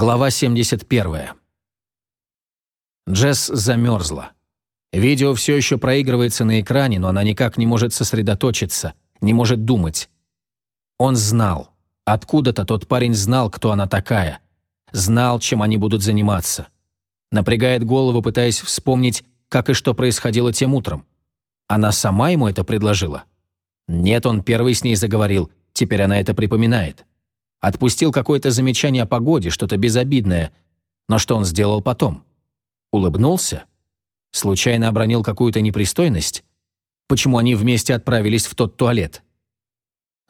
Глава 71. Джесс замерзла. Видео все еще проигрывается на экране, но она никак не может сосредоточиться, не может думать. Он знал. Откуда-то тот парень знал, кто она такая. Знал, чем они будут заниматься. Напрягает голову, пытаясь вспомнить, как и что происходило тем утром. Она сама ему это предложила? Нет, он первый с ней заговорил, теперь она это припоминает. Отпустил какое-то замечание о погоде, что-то безобидное. Но что он сделал потом? Улыбнулся? Случайно обронил какую-то непристойность? Почему они вместе отправились в тот туалет?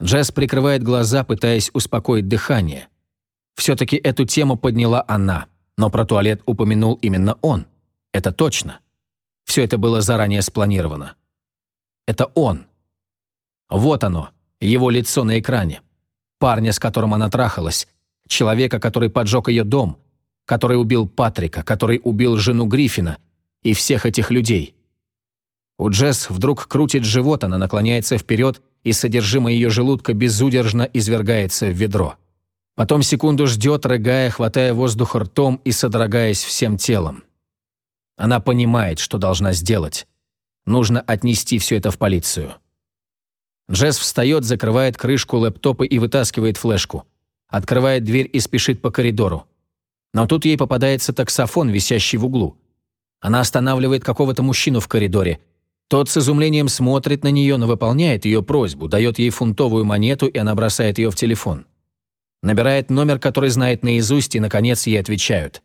Джесс прикрывает глаза, пытаясь успокоить дыхание. Все-таки эту тему подняла она, но про туалет упомянул именно он. Это точно. Все это было заранее спланировано. Это он. Вот оно, его лицо на экране парня, с которым она трахалась, человека, который поджег ее дом, который убил Патрика, который убил жену Гриффина и всех этих людей. У Джесс вдруг крутит живот, она наклоняется вперед, и содержимое ее желудка безудержно извергается в ведро. Потом секунду ждет, рыгая, хватая воздух ртом и содрогаясь всем телом. Она понимает, что должна сделать. Нужно отнести все это в полицию. Джесс встает, закрывает крышку лэптопа и вытаскивает флешку. Открывает дверь и спешит по коридору. Но тут ей попадается таксофон, висящий в углу. Она останавливает какого-то мужчину в коридоре. Тот с изумлением смотрит на нее, но выполняет ее просьбу, дает ей фунтовую монету, и она бросает ее в телефон. Набирает номер, который знает наизусть, и, наконец, ей отвечают.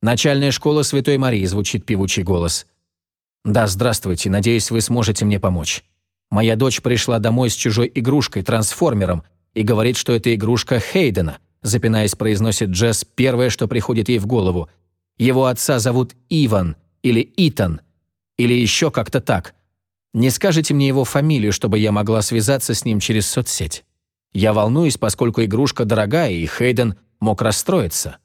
«Начальная школа Святой Марии», — звучит певучий голос. «Да, здравствуйте, надеюсь, вы сможете мне помочь». Моя дочь пришла домой с чужой игрушкой, трансформером, и говорит, что это игрушка Хейдена, запинаясь, произносит Джесс первое, что приходит ей в голову. Его отца зовут Иван или Итан, или еще как-то так. Не скажите мне его фамилию, чтобы я могла связаться с ним через соцсеть. Я волнуюсь, поскольку игрушка дорогая, и Хейден мог расстроиться.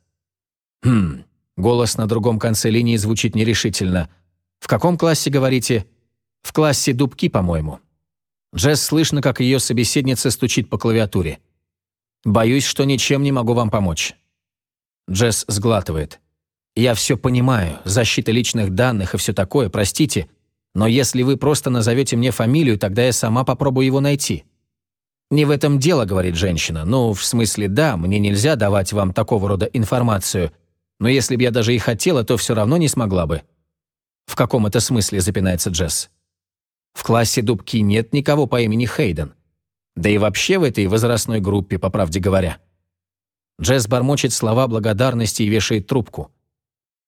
Хм, голос на другом конце линии звучит нерешительно. В каком классе, говорите? В классе дубки, по-моему. Джесс слышно, как ее собеседница стучит по клавиатуре. «Боюсь, что ничем не могу вам помочь». Джесс сглатывает. «Я все понимаю, защита личных данных и все такое, простите, но если вы просто назовете мне фамилию, тогда я сама попробую его найти». «Не в этом дело», — говорит женщина. «Ну, в смысле, да, мне нельзя давать вам такого рода информацию, но если бы я даже и хотела, то все равно не смогла бы». «В каком это смысле?» — запинается Джесс. В классе дубки нет никого по имени Хейден. Да и вообще в этой возрастной группе, по правде говоря. Джесс бормочет слова благодарности и вешает трубку.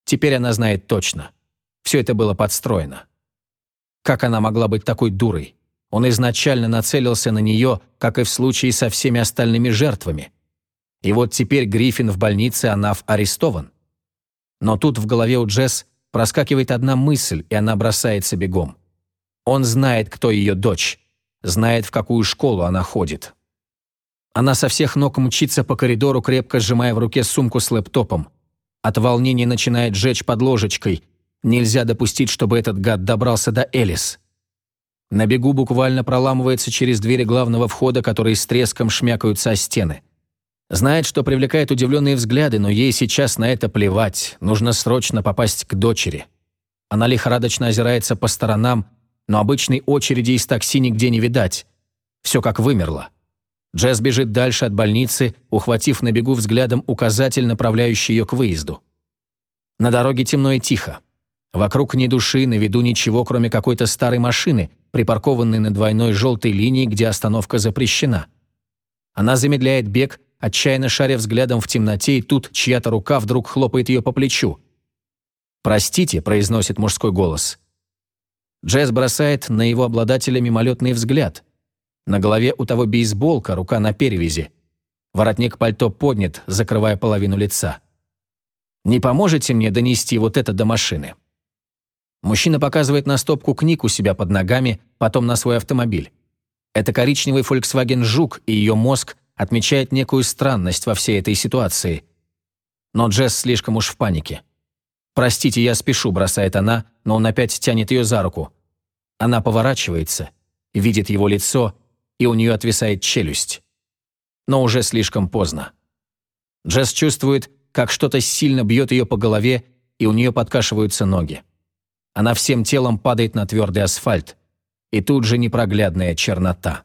Теперь она знает точно. Все это было подстроено. Как она могла быть такой дурой? Он изначально нацелился на нее, как и в случае со всеми остальными жертвами. И вот теперь Гриффин в больнице, а Нав арестован. Но тут в голове у Джесс проскакивает одна мысль, и она бросается бегом. Он знает, кто ее дочь, знает, в какую школу она ходит. Она со всех ног мчится по коридору, крепко сжимая в руке сумку с лэптопом. От волнения начинает жечь под ложечкой. Нельзя допустить, чтобы этот гад добрался до Элис. На бегу буквально проламывается через двери главного входа, которые с треском шмякаются о стены. Знает, что привлекает удивленные взгляды, но ей сейчас на это плевать. Нужно срочно попасть к дочери. Она лихорадочно озирается по сторонам, но обычной очереди из такси нигде не видать. Все как вымерло. Джесс бежит дальше от больницы, ухватив на бегу взглядом указатель, направляющий ее к выезду. На дороге темно и тихо. Вокруг ни души, на виду ничего, кроме какой-то старой машины, припаркованной на двойной желтой линии, где остановка запрещена. Она замедляет бег, отчаянно шаря взглядом в темноте, и тут чья-то рука вдруг хлопает ее по плечу. «Простите», — произносит мужской голос. Джесс бросает на его обладателя мимолетный взгляд. На голове у того бейсболка, рука на перевязи. Воротник пальто поднят, закрывая половину лица. «Не поможете мне донести вот это до машины?» Мужчина показывает на стопку книг у себя под ногами, потом на свой автомобиль. Это коричневый Volkswagen Жук, и ее мозг отмечает некую странность во всей этой ситуации. Но Джесс слишком уж в панике. «Простите, я спешу», – бросает она, но он опять тянет ее за руку. Она поворачивается, видит его лицо, и у нее отвисает челюсть. Но уже слишком поздно. Джесс чувствует, как что-то сильно бьет ее по голове, и у нее подкашиваются ноги. Она всем телом падает на твердый асфальт, и тут же непроглядная чернота.